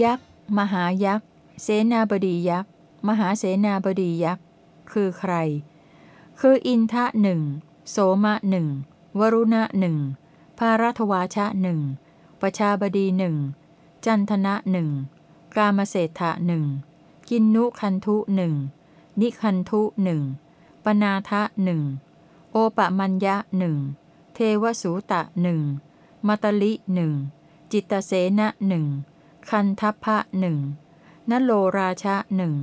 ยักษ์ มหายักษ์ เสนาบดียักษ์ มหาเสนาบดียักษ์ คือใคร คืออินทะหนึ่ง โสมะหนึ่ง วรุณะหนึ่ง ภารัตวาชะหนึ่งประชาบดีหนึ่ง จันทนะหนึ่ง กามเศรษฐะหนึ่ง กินนุคันทุหนึ่ง นิคันทุหนึ่ง ปนาทะหนึ่ง โอปะมัญญะหนึ่ง เทวสูตะหนึ่ง มัตลิหนึ่ง จิตเสนะหนึ่ง คันทัพพะหนึ่งนโลราชะหนึ่ง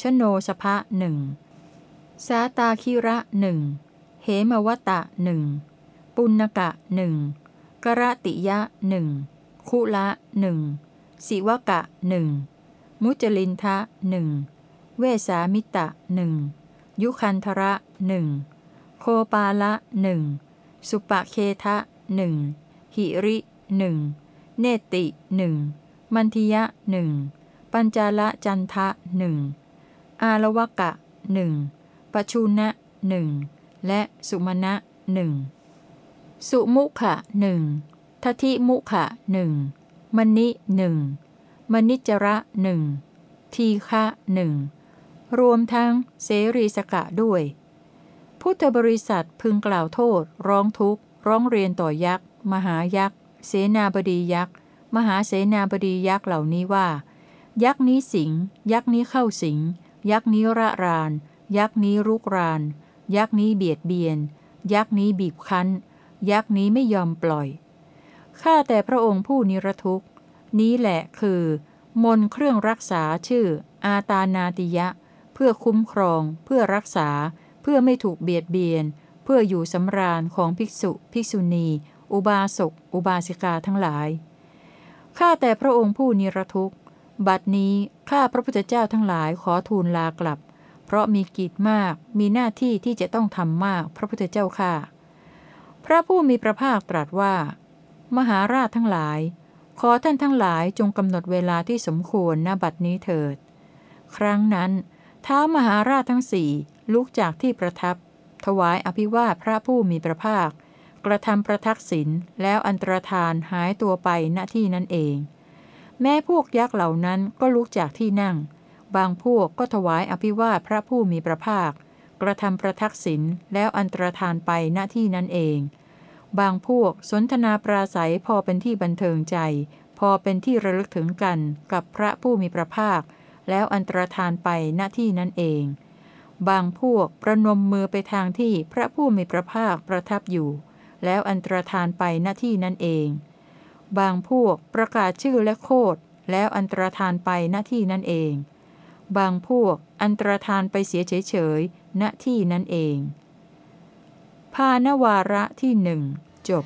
ชโนสภะหนึ่งสาตาคิระหนึ่งเหมวตะหนึ่งปุณกะหนึ่งกระติยะหนึ่งคุละหนึ่งสิวกะหนึ่งมุจลินทะหนึ่งเวสามิตะหนึ่งยุคันธระหนึ่งโคปาละหนึ่งสุปะเคทะหนึ่งหิริหนึ่งเนติหนึ่ง มันทิยะหนึ่งปัญจาละจันทะหนึ่งอาลวกะหนึ่งปชุนะหนึ่งและสุมาณะหนึ่งสุมุขะหนึ่งทัติมุขะหนึ่งมณิหนึ่งมณิจระหนึ่งทีฆะหนึ่งรวมทั้งเสรีสกะด้วย พุทธบริษัทพึงกล่าวโทษ ร้องทุกข์ ร้องเรียนต่อยักษ์ มหายักษ์ เสนาบดียักษ์ มหาเสนาบดียักษ์เหล่านี้ว่า ยักษ์นี้สิง ยักษ์นี้เข้าสิง ยักษ์นี้ระราน ยักษ์นี้รุกราน ยักษ์นี้เบียดเบียน ยักษ์นี้บีบคั้น ยักษ์นี้ไม่ยอมปล่อย ข้าแต่พระองค์ผู้นิรทุกนี้แหละคือ มนเครื่องรักษาชื่อ อาตานาติยะ เพื่อคุ้มครอง เพื่อรักษา เพื่อไม่ถูกเบียดเบียน เพื่ออยู่สำราญของภิกษุ ภิกษุณี อุบาสก อุบาสิกาทั้งหลาย ข้าแต่พระองค์ผู้นิรทุกข์ บัดนี้ข้าพระพุทธเจ้าทั้งหลายขอทูลลากลับ เพราะมีกิจมาก มีหน้าที่ที่จะต้องทำมาก พระพุทธเจ้าข้าพระผู้มีพระภาคตรัสว่า มหาราชทั้งหลาย ขอท่านทั้งหลายจงกำหนดเวลาที่สมควรณบัดนี้เถิด ครั้งนั้นท้ามหาราชทั้งสี่ลุกจากที่ประทับ ถวายอภิวาทพระผู้มีพระภาค กระทำประทักษิณแล้วอันตรธานหายตัวไปณที่นั้นเอง แม้พวกยักษ์เหล่านั้นก็ลุกจากที่นั่ง บางพวกก็ถวายอภิวาทพระผู้มีพระภาค กระทำประทักษิณแล้วอันตรธานไปณที่นั้นเอง บางพวกสนทนาปราศัยพอเป็นที่บันเทิงใจ พอเป็นที่ระลึกถึงกันกับพระผู้มีพระภาค แล้วอันตรธานไปณที่นั้นเองบางพวกประนมมือไปทางที่พระผู้มีพระภาคประทับอยู่ แล้วอันตรธานไปหน้าที่นั่นเอง บางพวกประกาศชื่อและโคดแล้วอันตรธานไปหน้าที่นั่นเอง บางพวกอันตรธานไปเสียเฉยๆณที่นั่นเอง พานวาระที่หนึ่งจบ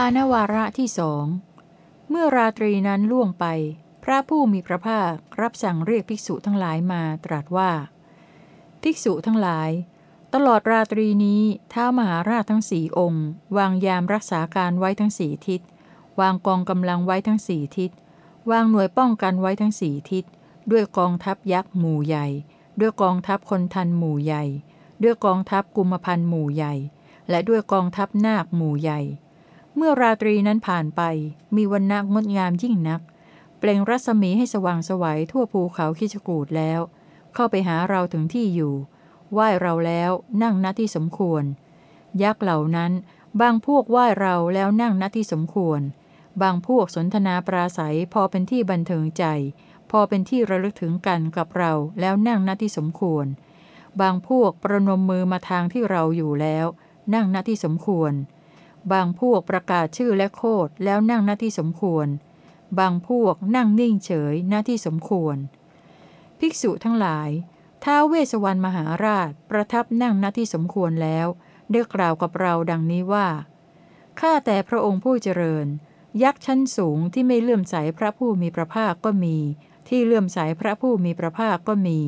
านวาระที่สองเมื่อราตรีนั้นล่วงไป พระผู้มีพระภาครับสั่งเรียกภิกษุทั้งหลายมาตรัสว่า ภิกษุทั้งหลาย ตลอดราตรีนี้ท้ามหาราชทั้งสี่องค์ วางยามรักษาการไว้ทั้งสี่ทิศ วางกองกำลังไว้ทั้งสี่ทิศ วางหน่วยป้องกันไว้ทั้งสี่ทิศ ด้วยกองทัพยักษ์หมู่ใหญ่ ด้วยกองทัพคนทันหมู่ใหญ่ ด้วยกองทัพกุมพันหมู่ใหญ่ และด้วยกองทัพนาคหมู่ใหญ่ เมื่อราตรีนั้นผ่านไป มีวันนักงดงามยิ่งนัก เปล่งรัศมีให้สว่างสวัยทั่วภูเขาคิชกูดแล้ว เข้าไปหาเราถึงที่อยู่ ไหว้เราแล้วนั่งณที่สมควร ยักษ์เหล่านั้น บางพวกไหว้เราแล้วนั่งณที่สมควร บางพวกสนทนาปราศัยพอเป็นที่บันเทิงใจ พอเป็นที่ระลึกถึงกันกับเราแล้วนั่งณที่สมควร บางพวกประนมมือมาทางที่เราอยู่แล้ว นั่งณที่สมควร บางพวกประกาศชื่อและโคดแล้วนั่งหน้าที่สมควร บางพวกนั่งนิ่งเฉยหน้าที่สมควร ภิกษุทั้งหลายท้าวเวสสวรรณมหาราชประทับนั่งหน้าที่สมควรแล้วได้กล่าวกับเราดังนี้ว่าข้าแต่พระองค์ผู้เจริญ ยักษ์ชั้นสูงที่ไม่เลื่อมใสพระผู้มีพระภาคก็มี ที่เลื่อมใสพระผู้มีพระภาคก็มี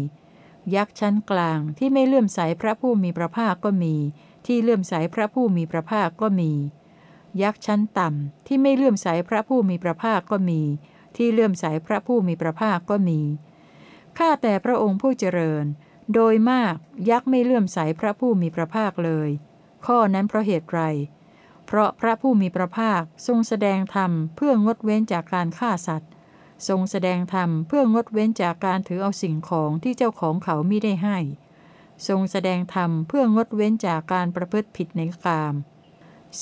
ยักษ์ชั้นกลางที่ไม่เลื่อมใสพระผู้มีพระภาคก็มี ที่เลื่อมใสพระผู้มีพระภาคก็มี ยักษ์ชั้นต่ำที่ไม่เลื่อมใสพระผู้มีพระภาคก็มี ที่เลื่อมใสพระผู้มีพระภาคก็มีข้าแต่พระองค์ผู้เจริญ โดยมากยักษ์ไม่เลื่อมใสพระผู้มีพระภาคเลย ข้อนั้นเพราะเหตุไรเพราะพระผู้มีพระภาคทรงแสดงธรรมเพื่องดเว้นจากการฆ่าสัตว์ ทรงแสดงธรรมเพื่องดเว้นจากการถือเอาสิ่งของที่เจ้าของเขาม่ได้ให้ ทรงแสดงธรรมเพื่องดเว้นจากการประพฤติผิดในกาม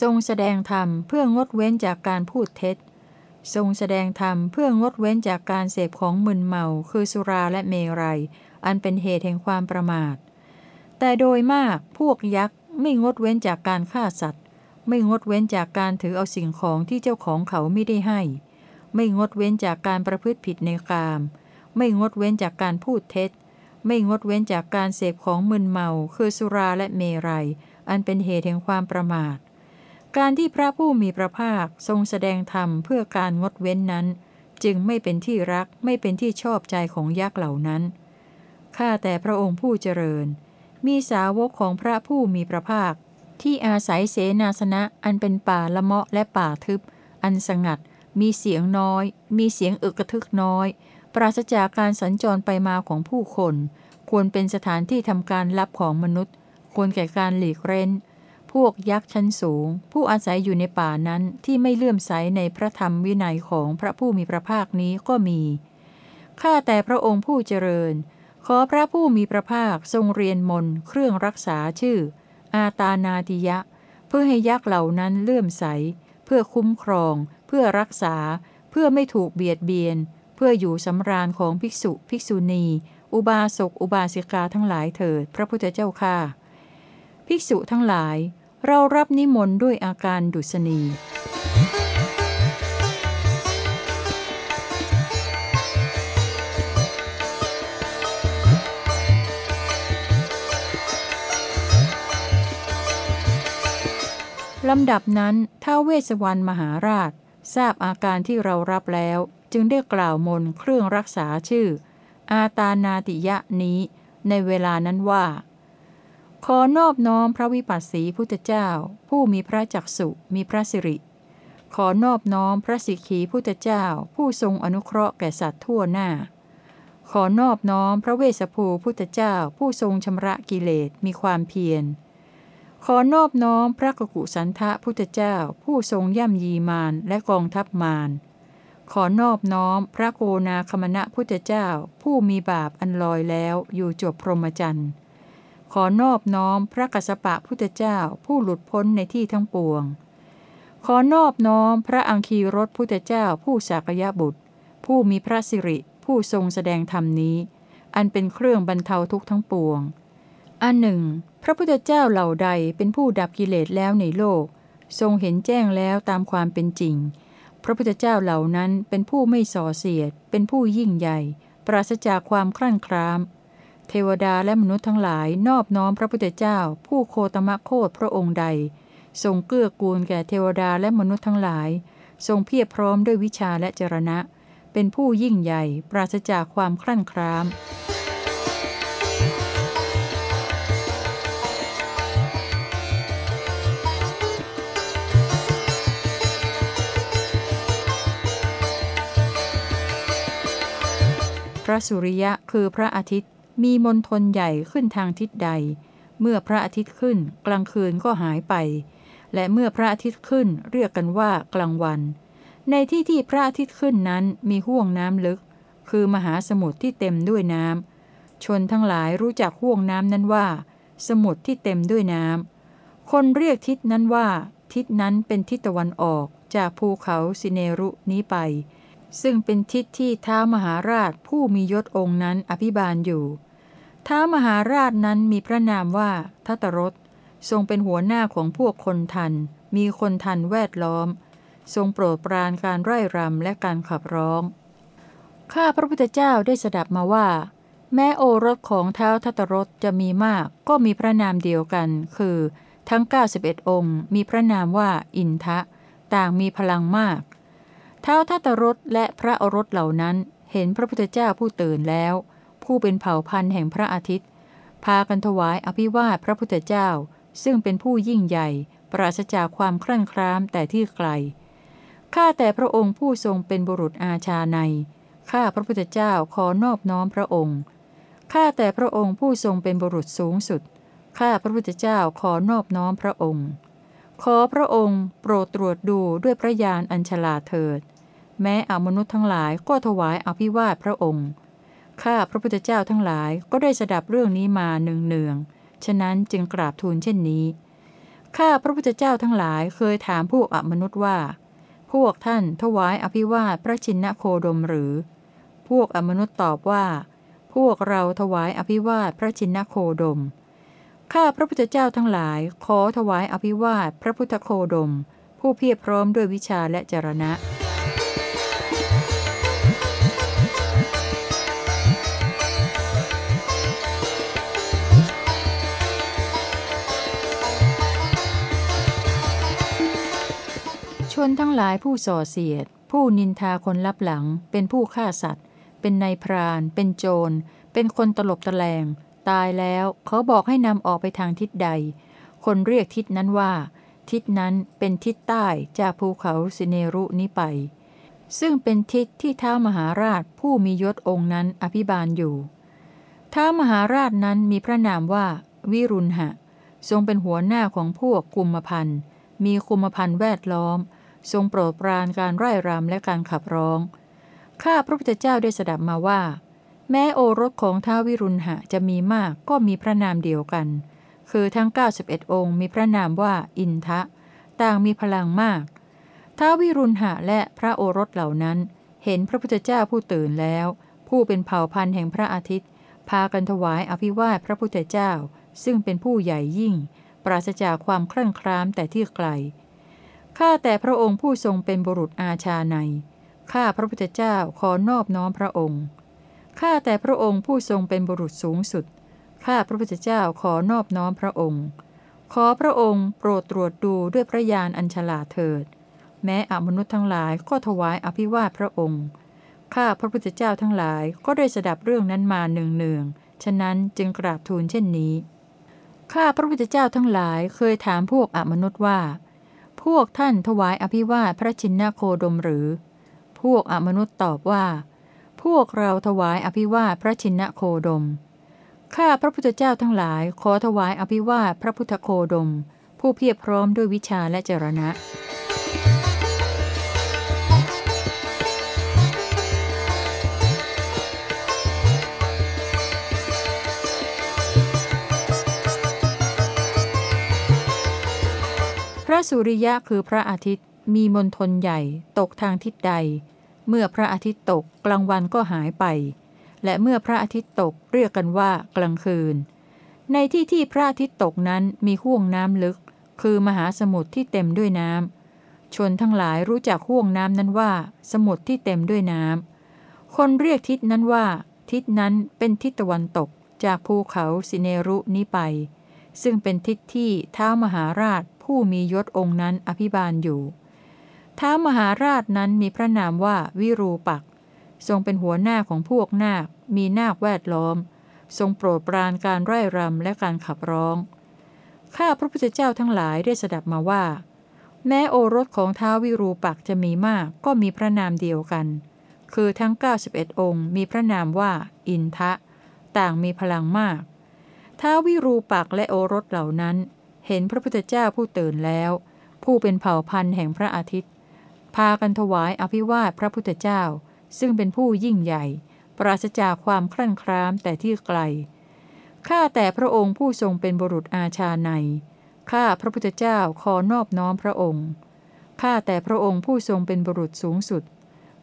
ทรงแสดงธรรมเพื่องดเว้นจากการพูดเท็จ ทรงแสดงธรรมเพื่องดเว้นจากการเสพของมึนเมา คือสุราและเมรัย อันเป็นเหตุแห่งความประมาท แต่โดยมากพวกยักษ์ไม่งดเว้นจากการฆ่าสัตว์ ไม่งดเว้นจากการถือเอาสิ่งของที่เจ้าของเขาไม่ได้ให้ ไม่งดเว้นจากการประพฤติผิดในกาม ไม่งดเว้นจากการพูดเท็จ ไม่งดเว้นจากการเสพของมึนเมา คือสุราและเมรัย อันเป็นเหตุแห่งความประมาท การที่พระผู้มีพระภาคทรงแสดงธรรมเพื่อการงดเว้นนั้น จึงไม่เป็นที่รักไม่เป็นที่ชอบใจของยักษ์เหล่านั้น ข้าแต่พระองค์ผู้เจริญ มีสาวกของพระผู้มีพระภาค ที่อาศัยเสนาสนะอันเป็นป่าละเมาะและป่าทึบ อันสงัด มีเสียงน้อย มีเสียงอึกกระทึกน้อย ปราศจากการสัญจรไปมาของผู้คน ควรเป็นสถานที่ทำการลับของมนุษย์ ควรแก่การหลีกเร้น พวกยักษ์ชั้นสูง ผู้อาศัยอยู่ในป่านั้นที่ไม่เลื่อมใสในพระธรรมวินัยของพระผู้มีพระภาคนี้ก็มีข้าแต่พระองค์ผู้เจริญ ขอพระผู้มีพระภาคทรงเรียนมนต์เครื่องรักษาชื่อ อาตานาติยะ เพื่อให้ยักษ์เหล่านั้นเลื่อมใส เพื่อคุ้มครอง เพื่อรักษา เพื่อไม่ถูกเบียดเบียน เพื่ออยู่สำราญของภิกษุภิกษุณี อุบาสกอุบาสิกาทั้งหลายเถิด พระพุทธเจ้าค่ะ ภิกษุทั้งหลาย เรารับนิมนต์ด้วยอาการดุษณีลำดับนั้นท้าวเวสสวรรณมหาราช ทราบอาการที่เรารับแล้ว จึงได้กล่าวมนเครื่องรักษาชื่อ อาตานาติยะนี้ในเวลานั้นว่า ขอนอบน้อมพระวิปัสสีพุทธเจ้า ผู้มีพระจักสุมีพระสิริ ขอนอบน้อมพระสิกขีพุทธเจ้า ผู้ทรงอนุเคราะห์แก่สัตว์ทั่วหน้า ขอนอบน้อมพระเวสสภูพุทธเจ้า ผู้ทรงชำระกิเลสมีความเพียรขอนอบน้อมพระกกุสันทะพุทธเจ้า ผู้ทรงย่ำยีมารและกองทัพมาร ขอนอบน้อมพระโกนาคมณะพุทธเจ้า ผู้มีบาปอันลอยแล้วอยู่จบพรหมจรรย์ ขอนอบน้อมพระกัสสปะพุทธเจ้าผู้หลุดพ้นในที่ทั้งปวง ขอนอบน้อมพระอังคีรสพุทธเจ้าผู้สากยะบุตร ผู้มีพระสิริผู้ทรงแสดงธรรมนี้ อันเป็นเครื่องบรรเทาทุกข์ทั้งปวง อันหนึ่ง พระพุทธเจ้าเหล่าใดเป็นผู้ดับกิเลสแล้วในโลก ทรงเห็นแจ้งแล้วตามความเป็นจริง พระพุทธเจ้าเหล่านั้นเป็นผู้ไม่ส่อเสียด เป็นผู้ยิ่งใหญ่ ปราศจากความครั่นคร้าม เทวดาและมนุษย์ทั้งหลายนอบน้อมพระพุทธเจ้า ผู้โคตมะโคตพระองค์ใด ทรงเกื้อกูลแก่เทวดาและมนุษย์ทั้งหลาย ทรงเพียรพร้อมด้วยวิชาและจรณะ เป็นผู้ยิ่งใหญ่ ปราศจากความครั่นคร้าม พระสุริยะคือพระอาทิตย์มีมนทนใหญ่ขึ้นทางทิศใด เมื่อพระอาทิตย์ขึ้น กลางคืนก็หายไป และเมื่อพระอาทิตย์ขึ้นเรียกกันว่ากลางวัน ในที่ที่พระอาทิตย์ขึ้นนั้นมีห่วงน้ำลึก คือมหาสมุทรที่เต็มด้วยน้ำชนทั้งหลายรู้จักห่วงน้ำนั้นว่า สมุทรที่เต็มด้วยน้ำคนเรียกทิศนั้นว่า ทิศนั้นเป็นทิศตะวันออกจากภูเขาสิเนรุนี้ไป ซึ่งเป็นทิศที่ท้าวมหาราชผู้มียศองค์นั้นอภิบาลอยู่ ท้าวมหาราชนั้นมีพระนามว่าทัตรสทรงเป็นหัวหน้าของพวกคนทัน มีคนทันแวดล้อม ทรงโปรดปรานการไร่รำและการขับร้อง ข้าพระพุทธเจ้าได้สดับมาว่า แม้โอรสของเท้าทัตรสจะมีมากก็มีพระนามเดียวกัน คือทั้ง 91 องค์ มีพระนามว่าอินทะ ต่างมีพลังมาก ท้าทัตรสและพระอรสเหล่านั้นเห็นพระพุทธเจ้าผู้ตื่นแล้ว ผู้เป็นเผ่าพันธุ์แห่งพระอาทิตย์ พากันถวายอภิวาทพระพุทธเจ้า ซึ่งเป็นผู้ยิ่งใหญ่ ปราศจากความครั่นครามแต่ที่ไกลข้าแต่พระองค์ผู้ทรงเป็นบุรุษอาชาในข้าพระพุทธเจ้าขอนอบน้อมพระองค์ข้าแต่พระองค์ผู้ทรงเป็นบุรุษสูงสุดข้าพระพุทธเจ้าขอนอบน้อมพระองค์ ขอพระองค์โปรดตรวจดูด้วยพระญาณอัญชลาเถิด แม้อมนุษย์ทั้งหลายก็ถวายอภิวาทพระองค์ ข้าพระพุทธเจ้าทั้งหลายก็ได้สดับเรื่องนี้มาเนืองๆ ฉะนั้นจึงกราบทูลเช่นนี้ ข้าพระพุทธเจ้าทั้งหลายเคยถามพวกอมนุษย์ว่า พวกท่านถวายอภิวาทพระชินโคดมหรือ พวกอมนุษย์ตอบว่า พวกเราถวายอภิวาทพระชินโคดม ข้าพระพุทธเจ้าทั้งหลายขอถวายอภิวาทพระพุทธโคดม ผู้เพียรพร้อมด้วยวิชาและจรณะ ชนทั้งหลายผู้ส่อเสียด ผู้นินทาคนลับหลัง เป็นผู้ฆ่าสัตว์ เป็นนายพราน เป็นโจร เป็นคนตลบตะแลง ตายแล้วเขาบอกให้นำออกไปทางทิศใด คนเรียกทิศนั้นว่า ทิศนั้นเป็นทิศใต้จากภูเขาสิเนรุนี้ไป ซึ่งเป็นทิศที่ท้ามหาราชผู้มียศองค์นั้นอภิบาลอยู่ท้ามหาราชนั้นมีพระนามว่า วิรุณหะ ทรงเป็นหัวหน้าของพวกกุมพันธ์มีกุมพันธ์แวดล้อม ทรงโปรดปรานการไร้รำและการขับร้อง ข้าพระพุทธเจ้าได้สดับมาว่า แม้โอรสของท้าววิรุณหะจะมีมากก็มีพระนามเดียวกัน คือทั้ง 91 องค์มีพระนามว่าอินทะ ต่างมีพลังมากท้าววิรุณหะและพระโอรสเหล่านั้น เห็นพระพุทธเจ้าผู้ตื่นแล้ว ผู้เป็นเผ่าพันธุ์แห่งพระอาทิตย์ พากันถวายอภิวาทพระพุทธเจ้า ซึ่งเป็นผู้ใหญ่ยิ่ง ปราศจากความเคร่งครามแต่ที่ไกล ข้าแต่พระองค์ผู้ทรงเป็นบุรุษอาชาในข้าพระพุทธเจ้าขอนอบน้อมพระองค์ ข้าแต่พระองค์ผู้ทรงเป็นบุรุษสูงสุด ข้าพระพุทธเจ้าขอนอบน้อมพระองค์ ขอพระองค์โปรดตรวจดูด้วยพระญาณอัญชลาเถิด แม้อมนุษย์ทั้งหลายก็ถวายอภิวาทพระองค์ ข้าพระพุทธเจ้าทั้งหลายก็ได้สดับเรื่องนั้นมาเนืองๆ ฉะนั้นจึงกราบทูลเช่นนี้ ข้าพระพุทธเจ้าทั้งหลายเคยถามพวกอมนุษย์ว่า พวกท่านถวายอภิวาทพระชินโคดมหรือ พวกอมนุษย์ตอบว่า พวกเราถวายอภิวาทพระชินโคดม ข้าพระพุทธเจ้าทั้งหลายขอถวายอภิวาทพระพุทธโคดม ผู้เพียรพร้อมด้วยวิชาและจรณะ พระสุริยะคือพระอาทิตย์มีมนทนใหญ่ตกทางทิศใด เมื่อพระอาทิตย์ตกกลางวันก็หายไป และเมื่อพระอาทิตย์ตกเรียกกันว่ากลางคืน ในที่ที่พระอาทิตย์ตกนั้นมีห่วงน้ำลึก คือมหาสมุทรที่เต็มด้วยน้ำชนทั้งหลายรู้จักห่วงน้ำนั้นว่า สมุทรที่เต็มด้วยน้ำคนเรียกทิศนั้นว่า ทิศนั้นเป็นทิศตะวันตกจากภูเขาสิเนรุนี้ไป ซึ่งเป็นทิศที่เท้ามหาราช ผู้มียศองค์นั้นอภิบาลอยู่ ท้าวมหาราชนั้นมีพระนามว่าวิรูปักษ์ทรงเป็นหัวหน้าของพวกนาค มีนาคแวดล้อม ทรงโปรดปรานการไร้รำและการขับร้อง ข้าพระพุทธเจ้าทั้งหลายได้สดับมาว่า แม้โอรสของท้าววิรูปักษ์จะมีมากก็มีพระนามเดียวกัน คือทั้ง 91 องค์ มีพระนามว่า อินทะ ต่างมีพลังมากท้าววิรูปักษ์และโอรสเหล่านั้น เห็นพระพุทธเจ้าผู้ตื่นแล้ว ผู้เป็นเผ่าพันธุ์แห่งพระอาทิตย์ พากันถวายอภิวาทพระพุทธเจ้า ซึ่งเป็นผู้ยิ่งใหญ่ ปราศจากความคลั่นคล้ามแต่ที่ไกล ข้าแต่พระองค์ผู้ทรงเป็นบุรุษอาชาใน ข้าพระพุทธเจ้าขอนอบน้อมพระองค์ ข้าแต่พระองค์ผู้ทรงเป็นบุรุษสูงสุด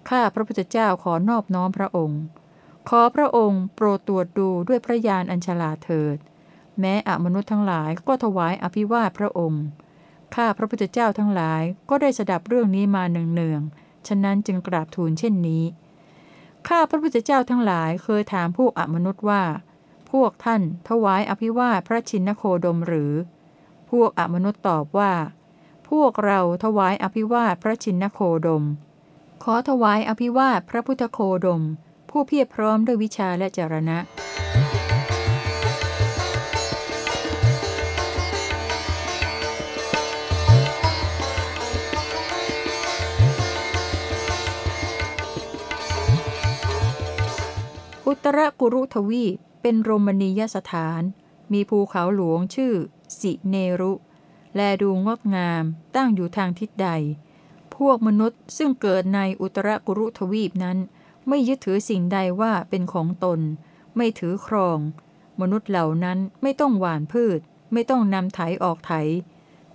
ข้าพระพุทธเจ้าขอนอบน้อมพระองค์ ขอพระองค์โปรดตรวจดูด้วยพระญาณอัญชลาเถิด แม้อมนุษย์ทั้งหลายก็ถวายอภิวาทพระองค์ ข้าพระพุทธเจ้าทั้งหลายก็ได้สดับเรื่องนี้มาเนืองๆ ฉะนั้นจึงกราบทูลเช่นนี้ ข้าพระพุทธเจ้าทั้งหลายเคยถามพวกอมนุษย์ว่า พวกท่านถวายอภิวาทพระชินโคดมหรือ พวกอมนุษย์ตอบว่า พวกเราถวายอภิวาทพระชินโคดม ขอถวายอภิวาทพระพุทธโคดม ผู้เพียรพร้อมด้วยวิชาและจรณะ อุตรกุรุทวีปเป็นโรมณียสถาน มีภูเขาหลวงชื่อ สิเนรุ แลดูงดงามตั้งอยู่ทางทิศใด พวกมนุษย์ซึ่งเกิดในอุตรกุรุทวีปนั้น ไม่ยึดถือสิ่งใดว่าเป็นของตน ไม่ถือครอง มนุษย์เหล่านั้นไม่ต้องหวานพืช ไม่ต้องนำไถออกไถ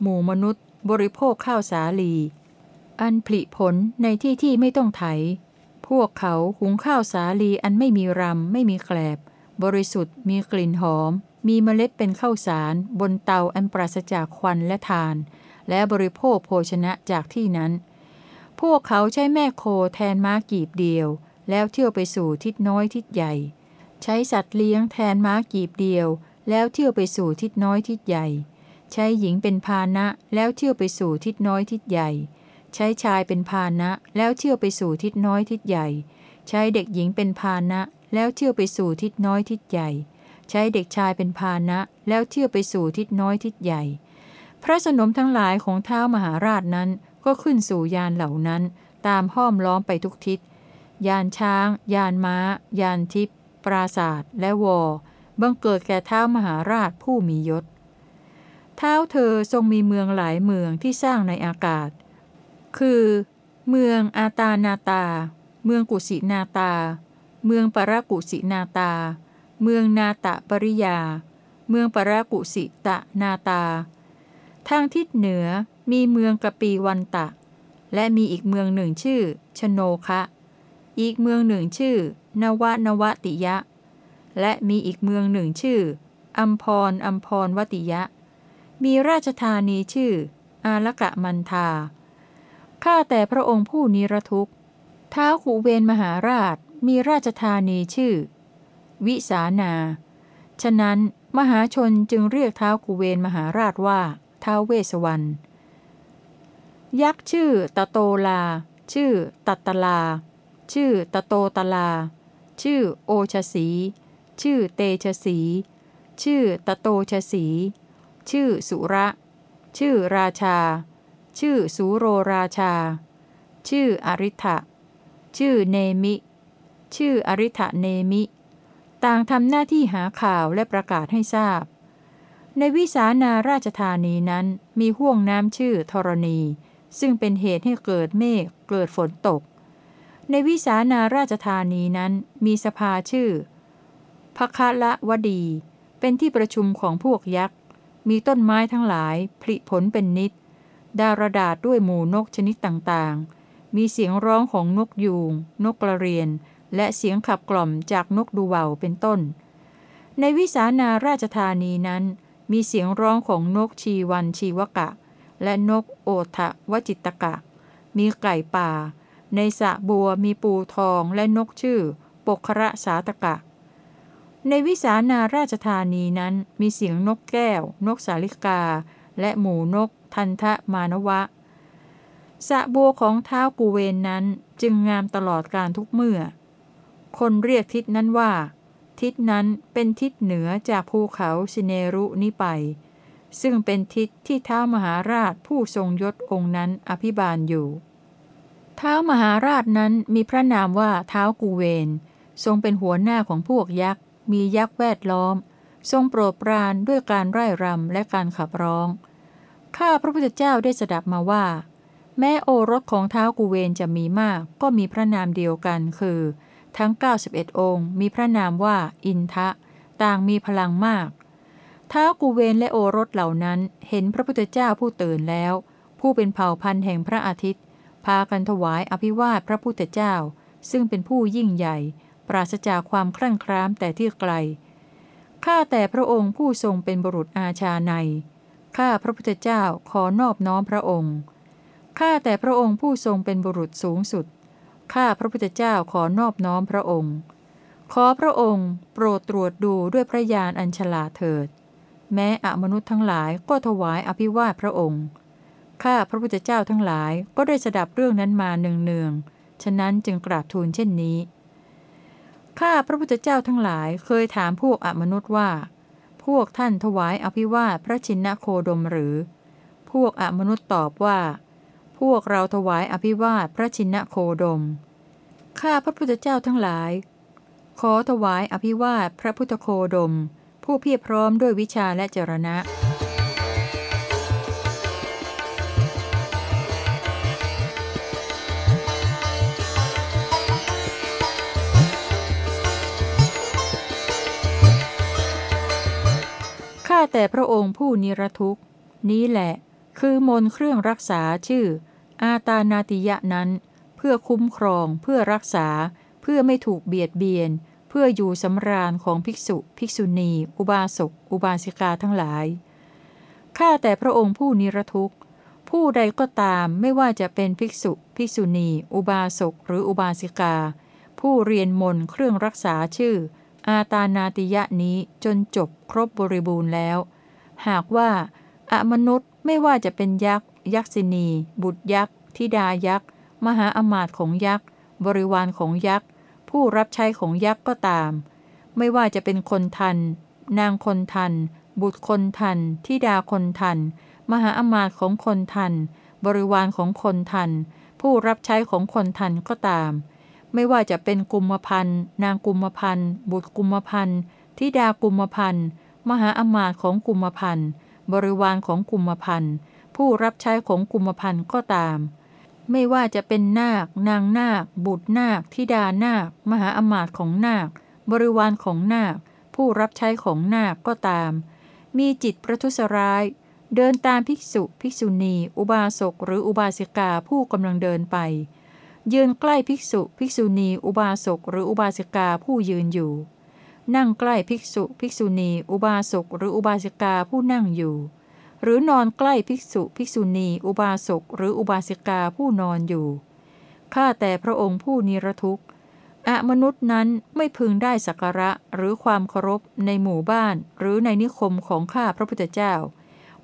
หมู่มนุษย์บริโภคข้าวสาลี อันผลิผลในที่ที่ไม่ต้องไถ พวกเขาหุงข้าวสาลีอันไม่มีรำ ไม่มีแกลบ บริสุทธิ์มีกลิ่นหอม มีเมล็ดเป็นข้าวสาร บนเตาอันปราศจากควันและทาน และบริโภคโภชนะจากที่นั้น พวกเขาใช้แม่โคแทนม้ากีบเดียว แล้วเที่ยวไปสู่ทิศน้อยทิศใหญ่ ใช้สัตว์เลี้ยงแทนม้ากีบเดียว แล้วเที่ยวไปสู่ทิศน้อยทิศใหญ่ ใช้หญิงเป็นพานะแล้วเที่ยวไปสู่ทิศน้อยทิศใหญ่ ใช้ชายเป็นพานะแล้วเที่ยวไปสู่ทิศน้อยทิศใหญ่ ใช้เด็กหญิงเป็นพานะแล้วเที่ยวไปสู่ทิศน้อยทิศใหญ่ ใช้เด็กชายเป็นพานะแล้วเที่ยวไปสู่ทิศน้อยทิศใหญ่ พระสนมทั้งหลายของเท้ามหาราชนั้นก็ขึ้นสู่ยานเหล่านั้น ตามห้อมล้อมไปทุกทิศ ยานช้าง ยานม้า ยานทิพปราศาสตร์และวอบังเกิดแก่เท้ามหาราชผู้มียศ เท้าเธอทรงมีเมืองหลายเมืองที่สร้างในอากาศ คือ เมืองอาตานาตา เมืองกุสินาตา เมืองปรากุสินาตา เมืองนาตะปริยา เมืองปรากุสิตะนาตา ทางทิศเหนือมีเมืองกะปีวันตะ และมีอีกเมืองหนึ่งชื่อ ชโนคะ อีกเมืองหนึ่งชื่อ นวานวติยะ และมีอีกเมืองหนึ่งชื่ออัมพรอัมพรวติยะ มีราชธานีชื่อ อาลกะมันทา ข้าแต่พระองค์ผู้นิรทุกข์ท้าวขุเวนมหาราชมีราชธานีชื่อ วิสานา ฉะนั้นมหาชนจึงเรียกท้าวกุเวนมหาราชว่าท้าวเวสวรรณยักษ์ชื่อตะโตลา ชื่อตัตตลา ชื่อตะโตตลา ชื่อโอชสี ชื่อเตชสี ชื่อตะโตชสี ชื่อสุระ ชื่อราชา ชื่อสูโรราชา ชื่ออริ t ะชื่อเนมิ ชื่ออริ t ะเนมิ ต่างทำหน้าที่หาข่าวและประกาศให้ทราบ ในวิสานาราชธานีนั้นมีห่วงน้ำชื่อธรณี ซึ่งเป็นเหตุให้เกิดเมฆเกิดฝนตก ในวิสานาราชธานีนั้นมีสภาชื่อพคะละวดี เป็นที่ประชุมของพวกยักษ์ มีต้นไม้ทั้งหลายผลิผลเป็นนิด ดารดาษด้วยหมู่นกชนิดต่างๆ มีเสียงร้องของนกยูง นกกระเรียน และเสียงขับกล่อมจากนกดูเวาเป็นต้น ในวิสานาราชธานีนั้น มีเสียงร้องของนกชีวันชีวกะ และนกโอทะวจิตกะ มีไก่ป่า ในสะบัวมีปูทองและนกชื่อ ปกคระสาตกะ ในวิสานาราชธานีนั้นมีเสียงนกแก้ว นกสาลิกา และหมูนก ทันทะมานวะสะบัวของเท้ากูเวนนั้นจึงงามตลอดการทุกเมื่อ คนเรียกทิศนั้นว่า ทิศนั้นเป็นทิศเหนือจากภูเขาสิเนรุนี้ไป ซึ่งเป็นทิศที่เท้ามหาราชผู้ทรงยศองค์นั้นอภิบาลอยู่ เท้ามหาราชนั้นมีพระนามว่าเท้ากูเวน ทรงเป็นหัวหน้าของพวกยักษ์ มียักษ์แวดล้อม ทรงโปรดปรานด้วยการไร่รำและการขับร้อง ข้าพระพุทธเจ้าได้สดับมาว่า แม้โอรสของเท้ากูเวนจะมีมาก ก็มีพระนามเดียวกันคือ ทั้ง 91 องค์ มีพระนามว่าอินทะ ต่างมีพลังมากท้าวกูเวนและโอรสเหล่านั้นเห็นพระพุทธเจ้าผู้ตื่นแล้ว ผู้เป็นเผ่าพันธุ์แห่งพระอาทิตย์ พากันถวายอภิวาทพระพุทธเจ้า ซึ่งเป็นผู้ยิ่งใหญ่ ปราศจากความคลั่งคล้ามแต่ที่ไกลข้าแต่พระองค์ผู้ทรงเป็นบุรุษอาชาใน ข้าพระพุทธเจ้าขอนอบน้อมพระองค์ ข้าแต่พระองค์ผู้ทรงเป็นบุรุษสูงสุด ข้าพระพุทธเจ้าขอนอบน้อมพระองค์ ขอพระองค์โปรดตรวจดูด้วยพระญาณอัญชลาเถิด แม้อมนุษย์ทั้งหลายก็ถวายอภิวาทพระองค์ ข้าพระพุทธเจ้าทั้งหลายก็ได้สดับเรื่องนั้นมาเนืองๆ ฉะนั้นจึงกราบทูลเช่นนี้ ข้าพระพุทธเจ้าทั้งหลายเคยถามพวกอมนุษย์ว่า พวกท่านถวายอภิวาทพระชินโคดมหรือ พวกอมนุษย์ตอบว่า พวกเราถวายอภิวาทพระชินโคดม ข้าพระพุทธเจ้าทั้งหลาย ขอถวายอภิวาทพระพุทธโคดม ผู้เพียรพร้อมด้วยวิชาและจรณะ ข้าแต่พระองค์ผู้นิรทุกข์ นี้แหละ คือมนเครื่องรักษาชื่อ อาตานาติยะนั้น เพื่อคุ้มครอง เพื่อรักษา เพื่อไม่ถูกเบียดเบียน เพื่ออยู่สำราญของภิกษุ ภิกษุณี อุบาสก อุบาสิกาทั้งหลาย ข้าแต่พระองค์ผู้นิรทุกข์ ผู้ใดก็ตามไม่ว่าจะเป็นภิกษุ ภิกษุณี อุบาสก หรืออุบาสิกา ผู้เรียนมนเครื่องรักษาชื่อ อาตานาติยะนี้จนจบครบบริบูรณ์แล้ว หากว่า อมนุษย์ไม่ว่าจะเป็นยักษ์ ยักษินี บุตรยักษ์ธิดายักษ์ มหาอมาตย์ของยักษ์ บริวารของยักษ์ ผู้รับใช้ของยักษ์ก็ตาม ไม่ว่าจะเป็นคนทัน นางคนทัน บุตรคนทันธิดาคนทัน มหาอมาตย์ของคนทัน บริวารของคนทัน ผู้รับใช้ของคนทันก็ตาม ไม่ว่าจะเป็นกุมพันธ์นางกุมพันธ์บุตรกุมพันธ์ธิดากุมพันธ์มหาอมาตย์ของกุมพันธ์บริวารของกุมพันธ์ผู้รับใช้ของกุมพันธ์ก็ตาม ไม่ว่าจะเป็นนาคนางนาค บุตรนาคธิดานาค มหาอมาตย์ของนาค บริวารของนาค ผู้รับใช้ของนาคก็ตาม มีจิตประทุษร้าย เดินตามภิกษุ ภิกษุณี อุบาสกหรืออุบาสิกาผู้กำลังเดินไป ยืนใกล้ภิกษุ ภิกษุณี อุบาสกหรืออุบาสิกาผู้ยืนอยู่ นั่งใกล้ภิกษุ ภิกษุณี อุบาสกหรืออุบาสิกาผู้นั่งอยู่ หรือนอนใกล้ภิกษุ ภิกษุณี อุบาสกหรืออุบาสิกาผู้นอนอยู่ข้าแต่พระองค์ผู้นิรทุกข์อะมนุษย์นั้นไม่พึงได้สักการะหรือความเคารพในหมู่บ้าน หรือในนิคมของข้าพระพุทธเจ้า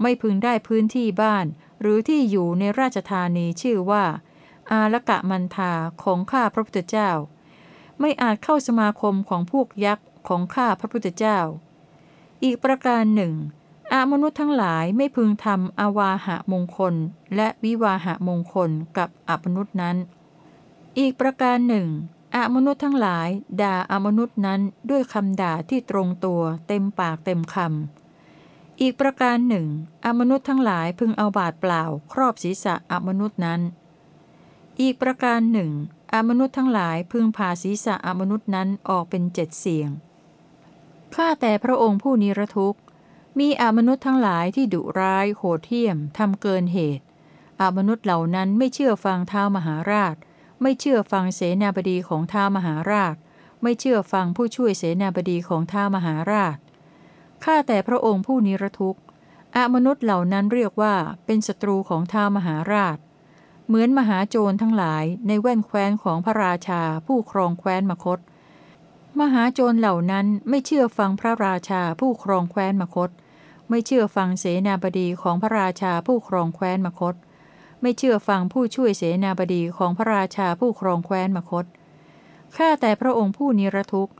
ไม่พึงได้พื้นที่บ้าน หรือที่อยู่ในราชธานีชื่อว่า อาลกะมันทาของข้าพระพุทธเจ้า ไม่อาจเข้าสมาคมของพวกยักษ์ของข้าพระพุทธเจ้า อีกประการหนึ่งอามนุษย์ทั้งหลายไม่พึงทำอาวาหะมงคล และวิวาหะมงคลกับอมนุษย์นั้น อีกประการหนึ่งอามนุษย์ทั้งหลายด่าอามนุษย์นั้นด้วยคำด่าที่ตรงตัวเต็มปากเต็มคำ อีกประการหนึ่งอามนุษย์ทั้งหลายพึงเอาบาดเปล่า ครอบศีรษะอามนุษย์นั้น อีกประการหนึ่งอมนุษย์ทั้งหลายพึงผ่าศีรษะอมนุษย์นั้นออกเป็นเจ็ดเสียง ข้าแต่พระองค์ผู้นิรทุกข์ มีอมนุษย์ทั้งหลายที่ดุร้ายโหดเหี้ยมทำเกินเหตุอมนุษย์เหล่านั้นไม่เชื่อฟังเท้ามหาราช ไม่เชื่อฟังเสนาบดีของท้ามหาราช ไม่เชื่อฟังผู้ช่วยเสนาบดีของท้ามหาราช ข้าแต่พระองค์ผู้นิรทุกข์อมนุษย์เหล่านั้นเรียกว่าเป็นศัตรูของท้ามหาราช เหมือนมหาโจรทั้งหลายในแว่นแคว้นของพระราชาผู้ครองแคว้นมคต มหาโจรเหล่านั้นไม่เชื่อฟังพระราชาผู้ครองแคว้นมคต ไม่เชื่อฟังเสนาบดีของพระราชาผู้ครองแคว้นมคต ไม่เชื่อฟังผู้ช่วยเสนาบดีของพระราชาผู้ครองแคว้นมคต ข้าแต่พระองค์ผู้นิรทุกข์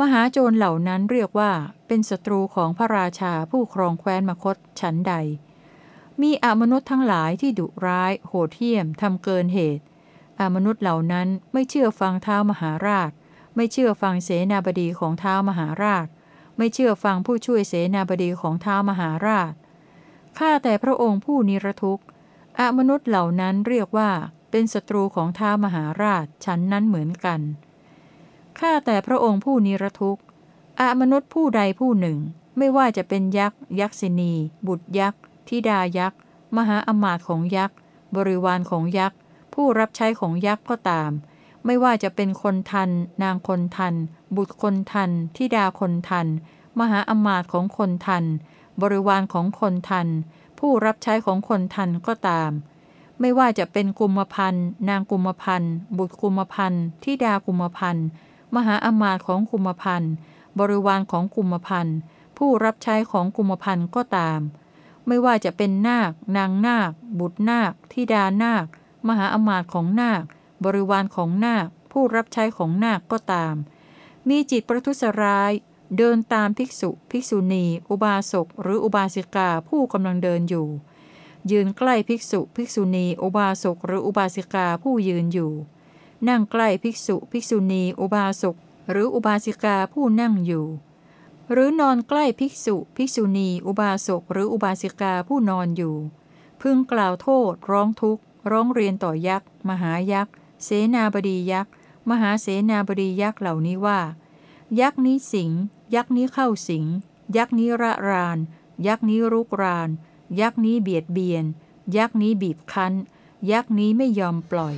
มหาโจรเหล่านั้นเรียกว่าเป็นศัตรูของพระราชาผู้ครองแคว้นมคตฉันใด มีอมนุษย์ทั้งหลายที่ดุร้าย โหดเหี้ยมทำเกินเหตุอมนุษย์เหล่านั้นไม่เชื่อฟังเท้ามหาราช ไม่เชื่อฟังเสนาบดีของเท้ามหาราช ไม่เชื่อฟังผู้ช่วยเสนาบดีของเท้ามหาราชข้าแต่พระองค์ผู้นิรทุกข์อมนุษย์เหล่านั้นเรียกว่าเป็นศัตรูของท้ามหาราชฉันนั้นเหมือนกันข้าแต่พระองค์ผู้นิรทุกข์อมนุษย์ผู้ใดผู้หนึ่ง ไม่ว่าจะเป็นยักษ์ ยักษินี บุตรยักษ์ ธิดายักษ์ มหาอมาตย์ของยักษ์ บริวารของยักษ์ ผู้รับใช้ของยักษ์ก็ตาม ไม่ว่าจะเป็นคนทัน นางคนทัน บุตรคนทันธิดาคนทัน มหาอมาตย์ของคนทัน บริวารของคนทัน ผู้รับใช้ของคนทันก็ตาม ไม่ว่าจะเป็นกุมพันธ์นางกุมพันธ์บุตรกุมพันธ์ธิดากุมพันธ์มหาอมาตย์ของกุมพันธ์บริวารของกุมพันธ์ผู้รับใช้ของกุมพันธ์ก็ตาม ไม่ว่าจะเป็นนาคนางนาค บุตรนาคธิดานาค มหาอมาตย์ของนาค บริวารของนาค ผู้รับใช้ของนาคก็ตาม มีจิตประทุษร้าย เดินตามภิกษุ ภิกษุณี อุบาสก หรืออุบาสิกาผู้กำลังเดินอยู่ ยืนใกล้ภิกษุ ภิกษุณี อุบาสก หรืออุบาสิกาผู้ยืนอยู่ นั่งใกล้ภิกษุ ภิกษุณี อุบาสก หรืออุบาสิกาผู้นั่งอยู่ หรือนอนใกล้ภิกษุ ภิกษุณี อุบาสก หรืออุบาสิกาผู้นอนอยู่ พึงกล่าวโทษ ร้องทุกข์ ร้องเรียนต่อยักษ์ มหายักษ์ เสนาบดียักษ์ มหาเสนาบดียักษ์เหล่านี้ว่า ยักษ์นี้สิง ยักษ์นี้เข้าสิง ยักษ์นี้ระราน ยักษ์นี้รุกราน ยักษ์นี้เบียดเบียน ยักษ์นี้บีบคั้น ยักษ์นี้ไม่ยอมปล่อย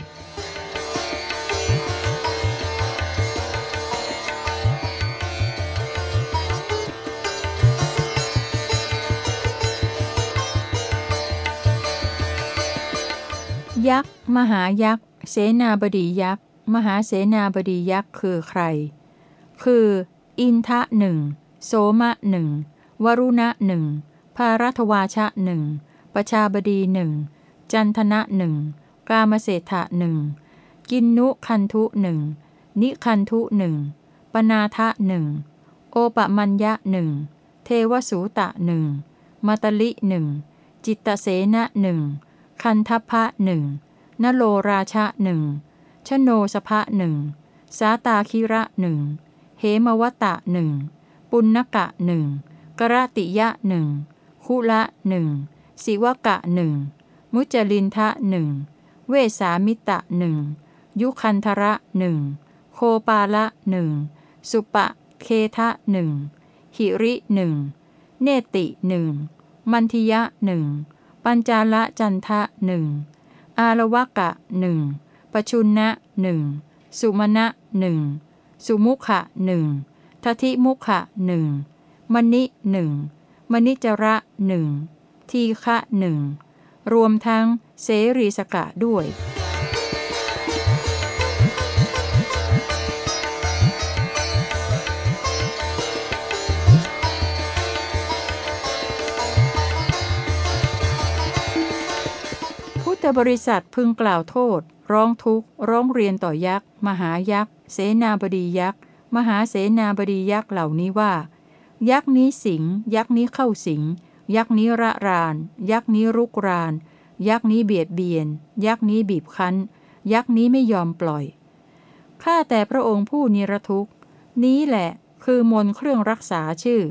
ยักษ์ มหายักษ์ เสนาบดียักษ์ มหาเสนาบดียักษ์คือใคร คือ อินทะหนึ่งโสมะหนึ่งวรุณะหนึ่งภารัตวาชะหนึ่งประชาบดีหนึ่งจันทนะหนึ่งกามเศรษฐะหนึ่งกินนุคันทุหนึ่งนิคันทุหนึ่งปนาทะหนึ่งโอปมัญญะหนึ่งเทวสูตะหนึ่งมาตลิหนึ่งจิตตเสนะหนึ่ง คันทัพพะหนึ่งนโลราชะหนึ่งชโนสภะหนึ่งสาตาคิระหนึ่งเหมวตะหนึ่งปุณกะหนึ่งกรติยะหนึ่งคุละหนึ่งสิวกะหนึ่งมุจลินทะหนึ่งเวสามิตะหนึ่งยุคันธระหนึ่งโคปาละหนึ่งสุปะเคทะหนึ่งหิริหนึ่งเนติหนึ่งมันทิยะหนึ่ง ปัญจาละจันทะหนึ่งอารวกะหนึ่งปชุนะหนึ่งสุมาณะหนึ่งสุมุขะหนึ่งทัทิมุขะหนึ่งมณิหนึ่งมณิจระหนึ่งทีฆะหนึ่งรวมทั้งเสรีสกะด้วย พุทธบริษัทพึงกล่าวโทษ ร้องทุกข์ ร้องเรียนต่อยักษ์ มหายักษ์ เสนาบดียักษ์ มหาเสนาบดียักษ์เหล่านี้ว่า ยักษ์นี้สิง ยักษ์นี้เข้าสิง ยักษ์นี้ระราน ยักษ์นี้รุกราน ยักษ์นี้เบียดเบียน ยักษ์นี้บีบคั้น ยักษ์นี้ไม่ยอมปล่อย ข้าแต่พระองค์ผู้นิรทุกข์ นี้แหละคือมนเครื่องรักษาชื่อ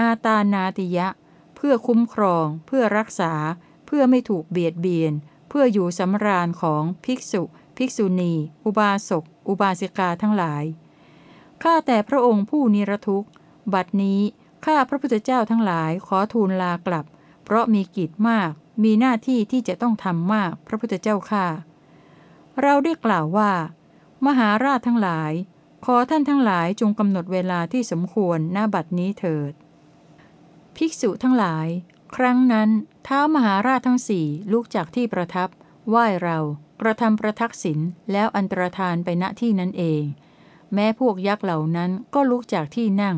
อาตานาติยะ เพื่อคุ้มครอง เพื่อรักษา เพื่อไม่ถูกเบียดเบียน พื่ออยู่สำราญของภิกษุ ภิกษุณี อุบาสก อุบาสิกาทั้งหลาย ข้าแต่พระองค์ผู้นิรทุกข์ บัดนี้ข้าพระพุทธเจ้าทั้งหลายขอทูลลากลับ เพราะมีกิจมาก มีหน้าที่ที่จะต้องทำมากพระพุทธเจ้าข้าเราได้กล่าวว่า มหาราชทั้งหลาย ขอท่านทั้งหลายจงกำหนดเวลาที่สมควรหน้าบัดนี้เถิด ภิกษุทั้งหลาย ครั้งนั้น ท้ามหาราชทั้งสี่ลุกจากที่ประทับไหว้เรากระทำประทักษิณแล้วอันตรธานไปณที่นั้นเอง แม้พวกยักษ์เหล่านั้นก็ลุกจากที่นั่ง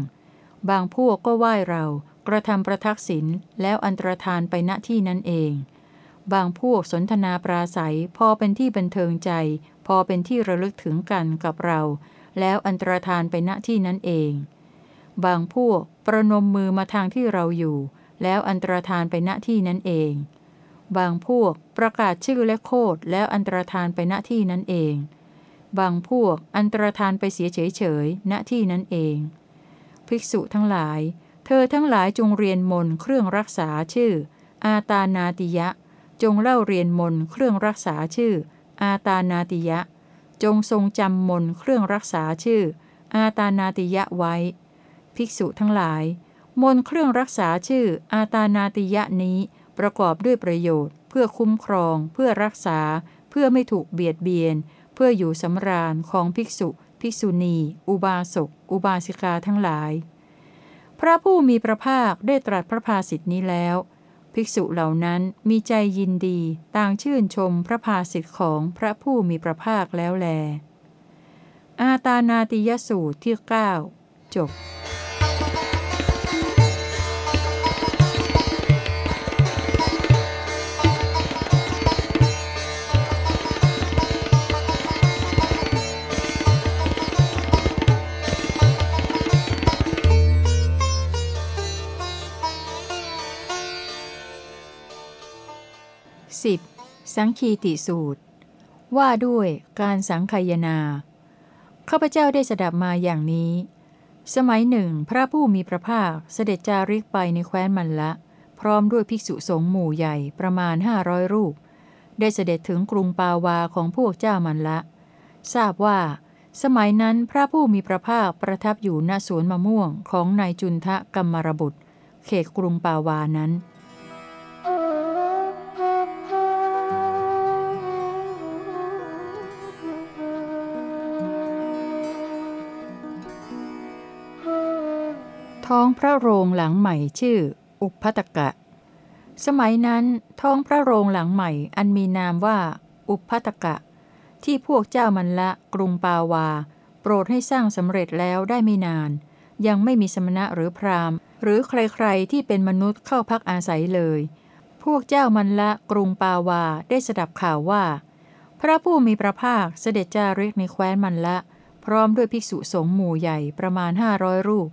บางพวกก็ไหว้เรากระทำประทักษิณแล้วอันตรธานไปณที่นั้นเอง บางพวกสนทนาปราศัยพอเป็นที่บันเทิงใจ พอเป็นที่ระลึกถึงกันกับเรา แล้วอันตรธานไปณที่นั้นเอง บางพวกประนมมือมาทางที่เราอยู่ แล้วอันตรธานไปณที่นั้นเอง บางพวกประกาศชื่อและโคดแล้วอันตรธานไปณที่นั้นเอง บางพวกอันตรธานไปเสียเฉยๆณที่นั้นเอง ภิกษุทั้งหลาย เธอทั้งหลายจงเรียนมนเครื่องรักษาชื่อ อาตานาติยะ จงเล่าเรียนมนเครื่องรักษาชื่อ อาตานาติยะ จงทรงจำมนเครื่องรักษาชื่อ อาตานาติยะไว้ ภิกษุทั้งหลาย มนต์เครื่องรักษาชื่ออาตานาติยะนี้ ประกอบด้วยประโยชน์ เพื่อคุ้มครอง เพื่อรักษา เพื่อไม่ถูกเบียดเบียน เพื่ออยู่สำราญของภิกษุ ภิกษุณี อุบาสก อุบาสิกาทั้งหลาย พระผู้มีพระภาคได้ตรัสพระภาสิทธินี้แล้ว ภิกษุเหล่านั้นมีใจยินดี ต่างชื่นชมพระภาสิทธิของพระผู้มีพระภาคแล้วแล อาตานาติยสูตรที่ 9 จบ สังคีติสูตร ว่าด้วยการสังคายนา ข้าพเจ้าได้สดับมาอย่างนี้ สมัยหนึ่ง พระผู้มีพระภาคเสด็จจาริกไปในแคว้นมันละ พร้อมด้วยภิกษุสงฆ์หมู่ใหญ่ประมาณห้าร้อยรูป ได้เสด็จถึงกรุงปาวาของพวกเจ้ามันละ ทราบว่า สมัยนั้นพระผู้มีพระภาคประทับอยู่ณสวนมะม่วงของนายจุนทะกัมมารบุตร เขตกรุงปาวานั้น ท้องพระโรงหลังใหม่ชื่อ อุพัตกะ สมัยนั้นท้องพระโรงหลังใหม่อันมีนามว่า อุพัตกะ ที่พวกเจ้ามันละกรุงปาวา โปรดให้สร้างสำเร็จแล้วได้ไม่นาน ยังไม่มีสมณะหรือพราหมณ์ หรือใครๆที่เป็นมนุษย์เข้าพักอาศัยเลย พวกเจ้ามันละกรุงปาวาได้สดับข่าวว่า พระผู้มีพระภาคเสด็จจาริกในแคว้นมันละ พร้อมด้วยภิกษุสงฆ์หมู่ใหญ่ประมาณห้าร้อยรูป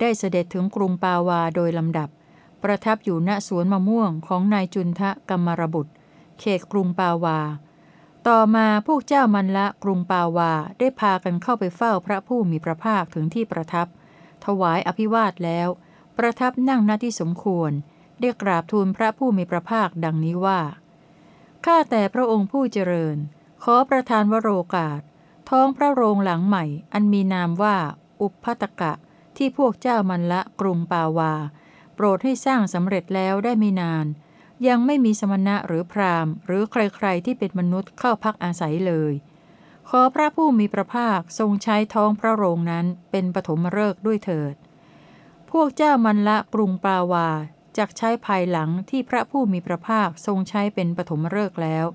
ได้เสด็จถึงกรุงปาวาโดยลำดับ ประทับอยู่ณสวนมะม่วงของนายจุนทะกรรมรบุตร เขตกรุงปาวา ต่อมาพวกเจ้ามันละกรุงปาวาได้พากันเข้าไปเฝ้าพระผู้มีพระภาคถึงที่ประทับ ถวายอภิวาทแล้ว ประทับนั่งหน้าที่สมควร ได้กราบทูลพระผู้มีพระภาคดังนี้ว่า ข้าแต่พระองค์ผู้เจริญ ขอประทานวโรกาส ท้องพระโรงหลังใหม่ อันมีนามว่า อุปพัตกะ ที่พวกเจ้ามันละกรุงปาวา โปรดให้สร้างสำเร็จแล้วได้ไม่นาน ยังไม่มีสมณะหรือพราหมณ์ หรือใครๆที่เป็นมนุษย์เข้าพักอาศัยเลย ขอพระผู้มีพระภาคทรงใช้ท้องพระโรงนั้นเป็นปฐมฤกษ์ด้วยเถิด พวกเจ้ามันละกรุงปาวาจากใช้ภายหลังที่พระผู้มีพระภาคทรงใช้เป็นปฐมฤกษ์แล้ว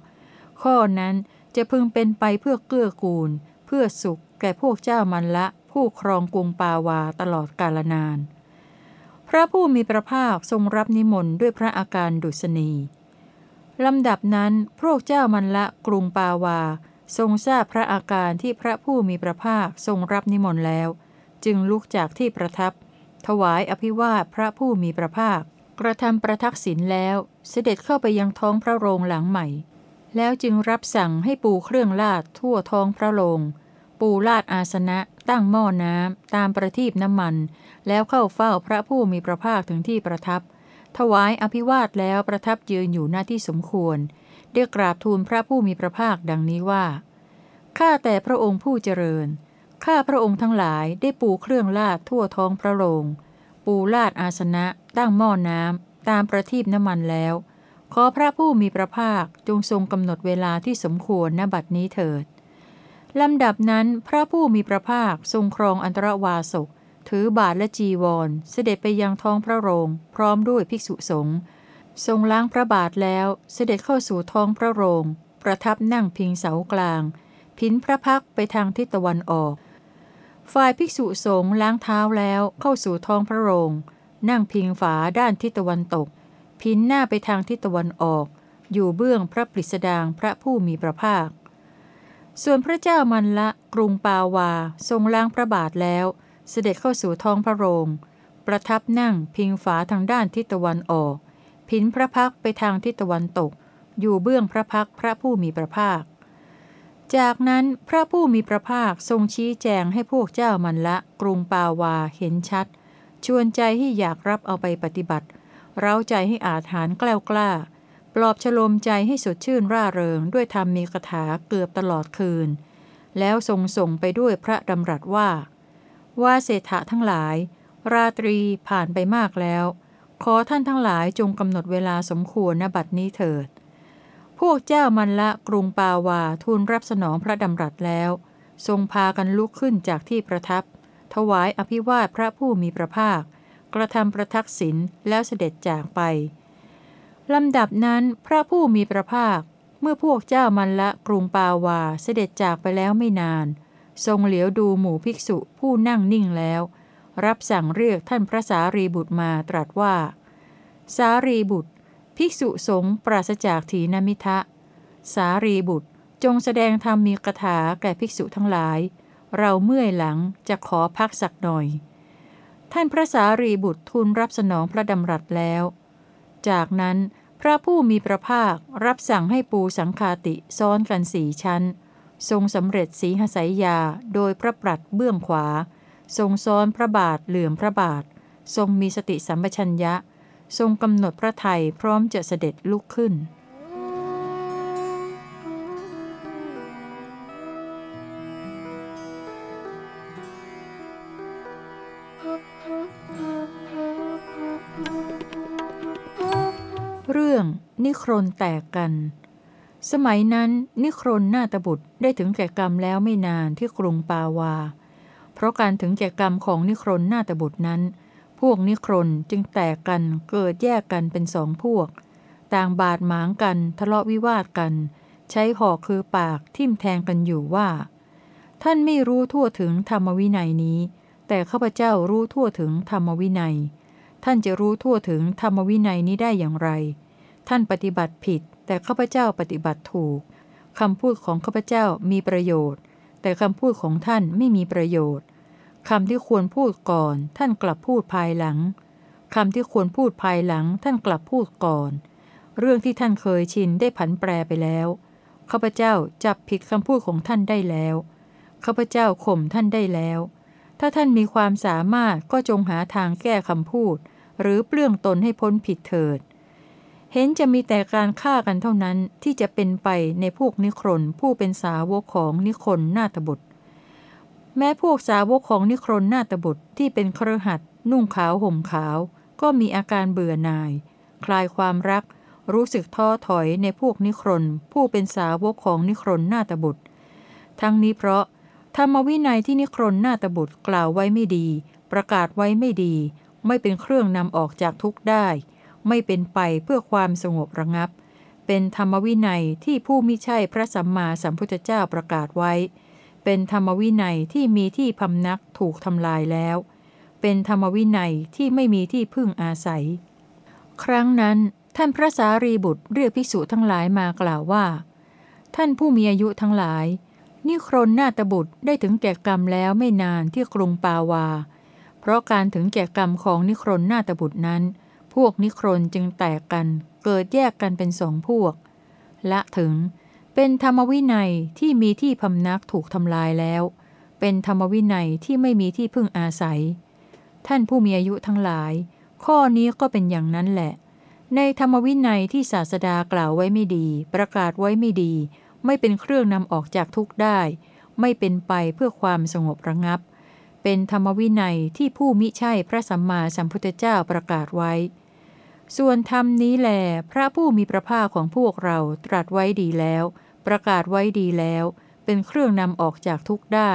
ข้อนั้นจะพึงเป็นไปเพื่อเกื้อกูล เพื่อสุขแก่พวกเจ้ามันละ ผู้ครองกรุงปาวาตลอดกาลนาน พระผู้มีพระภาคทรงรับนิมนต์ด้วยพระอาการดุษณีลำดับนั้นพวกเจ้ามันละกรุงปาวา ทรงทราบพระอาการที่พระผู้มีพระภาคทรงรับนิมนต์แล้ว จึงลุกจากที่ประทับ ถวายอภิวาทพระผู้มีพระภาค กระทำประทักษิณแล้วเสด็จเข้าไปยังท้องพระโรงหลังใหม่ แล้วจึงรับสั่งให้ปูเครื่องลาดทั่วท้องพระโรง ปูลาดอาสนะ ตั้งหม้อน้ำตามประทีปน้ำมัน แล้วเข้าเฝ้าพระผู้มีพระภาคถึงที่ประทับ ถวายอภิวาทแล้วประทับยืนอยู่หน้าที่สมควรเรียกราบทูลพระผู้มีพระภาคดังนี้ว่าข้าแต่พระองค์ผู้เจริญข้าพระองค์ทั้งหลายได้ปูเครื่องลาดทั่วท้องพระโรงปูลาดอาสนะตั้งหม้อน้ำตามประทีปน้ำมันแล้ว ขอพระผู้มีพระภาคจงทรงกำหนดเวลาที่สมควรณบัดนี้เถิด ลำดับนั้นพระผู้มีพระภาคทรงครองอันตรวาสกถือบาทและจีวร เสด็จไปยังท้องพระโรง พร้อมด้วยภิกษุสงฆ์ทรงล้างพระบาทแล้วเสด็จเข้าสู่ท้องพระโรง ประทับนั่งพิงเสากลาง พินพระพักไปทางทิศตะวันออก ฝ่ายภิกษุสงฆ์ล้างเท้าแล้วเข้าสู่ท้องพระโรง นั่งพิงฝาด้านทิศตะวันตก พินหน้าไปทางทิศตะวันออก อยู่เบื้องพระปริสดางพระผู้มีพระภาค ส่วนพระเจ้ามันละกรุงปาวาทรงล้างพระบาทแล้ว เสด็จเข้าสู่ท้องพระโรง ประทับนั่งพิงฝาทางด้านทิศตะวันออก พินพระพักไปทางทิศตะวันตก อยู่เบื้องพระพักพระผู้มีพระภาค จากนั้นพระผู้มีพระภาคทรงชี้แจงให้พวกเจ้ามันละกรุงปาวาเห็นชัด ชวนใจให้อยากรับเอาไปปฏิบัติ เร้าใจให้อาถานกล้ากล้า ปลอบฉโลมใจให้สดชื่นร่าเริงด้วยธรรมมีคาถาเกือบตลอดคืน แล้วทรงส่งไปด้วยพระดำรัสว่า ว่าเศรษฐะทั้งหลาย ราตรีผ่านไปมากแล้ว ขอท่านทั้งหลายจงกำหนดเวลาสมควรณบัดนี้เถิด พวกเจ้ามันละกรุงปาวาทูลรับสนองพระดำรัสแล้ว ทรงพากันลุกขึ้นจากที่ประทับ ถวายอภิวาทพระผู้มีพระภาค กระทำประทักษิณแล้วเสด็จจากไป ลำดับนั้นพระผู้มีพระภาค เมื่อพวกเจ้ามันละกรุงปาวาเสด็จจากไปแล้วไม่นาน ทรงเหลียวดูหมู่ภิกษุผู้นั่งนิ่งแล้ว รับสั่งเรียกท่านพระสารีบุตรมาตรัสว่า สารีบุตร ภิกษุสงฆ์ปราศจากถีนมิทะ สารีบุตรจงแสดงธรรมมีกถาแก่ภิกษุทั้งหลาย เราเมื่อยหลังจะขอพักสักหน่อย ท่านพระสารีบุตรทูลรับสนองพระดำรัสแล้ว จากนั้น พระผู้มีพระภาครับสั่งให้ปูสังคาติซ้อนกันสี่ชั้น ทรงสำเร็จสีหสายยาโดยพระปรัดเบื้องขวา ทรงซ้อนพระบาทเหลื่อมพระบาท ทรงมีสติสัมปชัญญะ ทรงกำหนดพระไทยพร้อมจะเสด็จลุกขึ้น นิครนแตกกัน สมัยนั้นนิครนนาตบุตรได้ถึงแก่กรรมแล้วไม่นานที่กรุงปาวา เพราะการถึงแก่กรรมของนิครนนาตบุตรนั้น พวกนิครนจึงแตกกันเกิดแยกกันเป็นสองพวก ต่างบาดหมางกันทะเลาะวิวาทกัน ใช้หอกคือปากทิ่มแทงกันอยู่ว่า ท่านไม่รู้ทั่วถึงธรรมวินัยนี้ แต่ข้าพเจ้ารู้ทั่วถึงธรรมวินัยท่านจะรู้ทั่วถึงธรรมวินัยนี้ได้อย่างไร ท่านปฏิบัติผิด แต่ข้าพเจ้าปฏิบัติถูกคำพูดของข้าพเจ้ามีประโยชน์ แต่คำพูดของท่านไม่มีประโยชน์คำที่ควรพูดก่อน ท่านกลับพูดภายหลังคำที่ควรพูดภายหลัง ท่านกลับพูดก่อน เรื่องที่ท่านเคยชินได้ผันแปรไปแล้วข้าพเจ้าจับผิดคำพูดของท่านได้แล้วข้าพเจ้าข่มท่านได้แล้ว ถ้าท่านมีความสามารถก็จงหาทางแก้คำพูด หรือเปลื้องตนให้พ้นผิดเถิด เห็นจะมีแต่การฆ่ากันเท่านั้นที่จะเป็นไปในพวกนิครนผู้เป็นสาวกของนิครนนาตบุตร แม้พวกสาวกของนิครนนาตบุตรที่เป็นเครือหัดนุ่งขาวห่มขาว ก็มีอาการเบื่อหน่าย คลายความรัก รู้สึกท้อถอยในพวกนิครนผู้เป็นสาวกของนิครนนาตบุตร ทั้งนี้เพราะธรรมวินัยที่นิครนนาตบุตรกล่าวไว้ไม่ดี ประกาศไว้ไม่ดี ไม่เป็นเครื่องนำออกจากทุกข์ได้ ไม่เป็นไปเพื่อความสงบระงับ เป็นธรรมวินัยที่ผู้มิใช่พระสัมมาสัมพุทธเจ้าประกาศไว้ เป็นธรรมวินัยที่มีที่พำนักถูกทำลายแล้ว เป็นธรรมวินัยที่ไม่มีที่พึ่งอาศัย ครั้งนั้นท่านพระสารีบุตรเรียกภิกษุทั้งหลายมากล่าวว่า ท่านผู้มีอายุทั้งหลาย นิครนนาตบุตรได้ถึงแก่กรรมแล้วไม่นานที่กรุงปาวา เพราะการถึงแก่กรรมของนิครนนาตบุตรนั้น พวกนิครนจึงแตกกันเกิดแยกกันเป็นสองพวก ละถึง เป็นธรรมวินัยที่มีที่พำนักถูกทำลายแล้ว เป็นธรรมวินัยที่ไม่มีที่พึ่งอาศัย ท่านผู้มีอายุทั้งหลาย ข้อนี้ก็เป็นอย่างนั้นแหละ ในธรรมวินัยที่ศาสดากล่าวไว้ไม่ดี ประกาศไว้ไม่ดี ไม่เป็นเครื่องนำออกจากทุกข์ได้ ไม่เป็นไปเพื่อความสงบระงับ เป็นธรรมวินัยที่ผู้มิใช่พระสัมมาสัมพุทธเจ้าประกาศไว้ ส่วนธรรมนี้แหลพระผู้มีพระภาคของพวกเราตรัสไว้ดีแล้ว ประกาศไว้ดีแล้ว เป็นเครื่องนำออกจากทุกข์ได้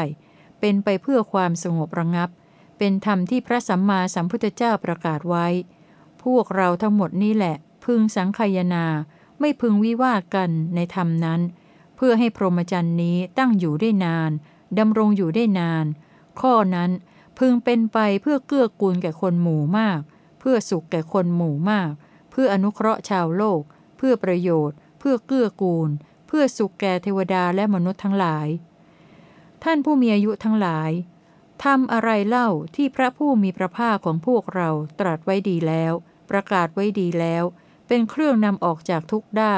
เป็นไปเพื่อความสงบระงับ เป็นธรรมที่พระสัมมาสัมพุทธเจ้าประกาศไว้ พวกเราทั้งหมดนี้แหละ พึงสังคายนา ไม่พึงวิวาทกันในธรรมนั้น เพื่อให้พรหมจรรย์นี้ตั้งอยู่ได้นานดำรงอยู่ได้นาน ข้อนั้นพึงเป็นไปเพื่อเกื้อกูลแก่คนหมู่มาก พื่อสุขแก่คนหมู่มาก เพื่ออนุเคราะห์ชาวโลก เพื่อประโยชน์ เพื่อเกื้อกูล เพื่อสุขแก่เทวดาและมนุษย์ทั้งหลาย ท่านผู้มีอายุทั้งหลายทำอะไรเล่าที่พระผู้มีพระภาคของพวกเราตรัสไว้ดีแล้ว ประกาศไว้ดีแล้ว เป็นเครื่องนำออกจากทุกข์ได้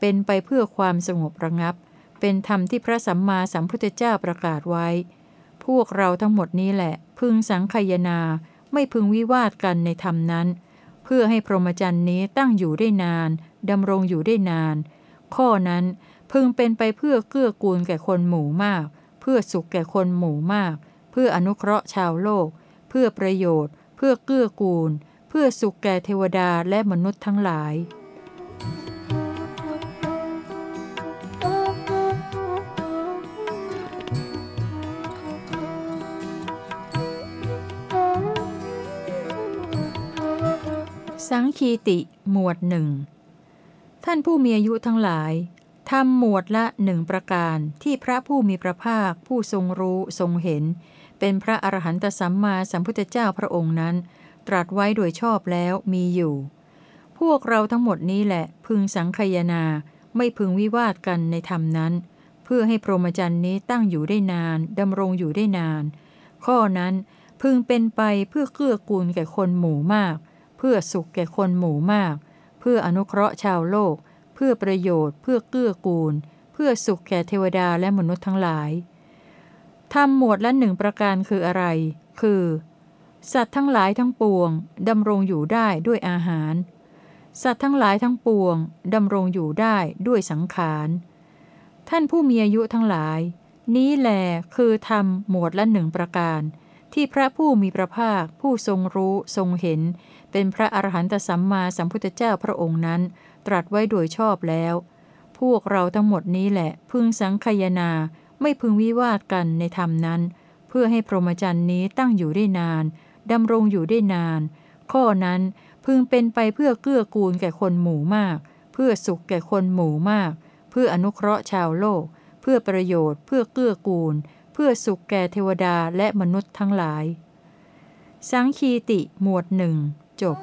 เป็นไปเพื่อความสงบระงับ เป็นธรรมที่พระสัมมาสัมพุทธเจ้าประกาศไว้ พวกเราทั้งหมดนี้แหละ พึงสังคายนา ไม่พึงวิวาทกันในธรรมนั้น เพื่อให้พรหมจรรย์นี้ตั้งอยู่ได้นานดำรงอยู่ได้นาน ข้อนั้นพึงเป็นไปเพื่อเกื้อกูลแก่คนหมู่มาก เพื่อสุขแก่คนหมู่มาก เพื่ออนุเคราะห์ชาวโลก เพื่อประโยชน์ เพื่อเกื้อกูล เพื่อสุขแก่เทวดาและมนุษย์ทั้งหลาย สังคีติหมวดหนึ่งท่านผู้มีอายุทั้งหลายทำหมวดละหนึ่งประการที่พระผู้มีพระภาค ผู้ทรงรู้ทรงเห็น เป็นพระอรหันตสัมมาสัมพุทธเจ้าพระองค์นั้น ตรัสไว้โดยชอบแล้วมีอยู่ พวกเราทั้งหมดนี้แหละพึงสังคายนาไม่พึงวิวาทกันในธรรมนั้น เพื่อให้พรหมจรรย์นี้ตั้งอยู่ได้นานดำรงอยู่ได้นาน ข้อนั้นพึงเป็นไปเพื่อเกื้อกูลแก่คนหมู่มาก เพื่อสุขแก่คนหมู่มาก เพื่ออนุเคราะห์ชาวโลก เพื่อประโยชน์ เพื่อเกื้อกูล เพื่อสุขแก่เทวดาและมนุษย์ทั้งหลายทำหมวดละหนึ่งประการคืออะไร คือ สัตว์ทั้งหลายทั้งปวงดำรงอยู่ได้ด้วยอาหาร สัตว์ทั้งหลายทั้งปวงดำรงอยู่ได้ด้วยสังขาร ท่านผู้มีอายุทั้งหลาย นี้แลคือทำหมวดละหนึ่งประการ ที่พระผู้มีพระภาค ผู้ทรงรู้ทรงเห็น เป็นพระอรหันตสัมมาสัมพุทธเจ้าพระองค์นั้น ตรัสไว้โดยชอบแล้ว พวกเราทั้งหมดนี้แหละ พึงสังคยนาไม่พึงวิวาทกันในธรรมนั้น เพื่อให้พรหมจรรย์นี้ตั้งอยู่ได้นานดำรงอยู่ได้นาน ข้อนั้นพึงเป็นไปเพื่อเกื้อกูลแก่คนหมู่มาก เพื่อสุขแก่คนหมู่มาก เพื่ออนุเคราะห์ชาวโลก เพื่อประโยชน์ เพื่อเกื้อกูล พื่อสุขแก่เทวดาและมนุษย์ทั้งหลาย สังคีติหมวดหนึ่งจบ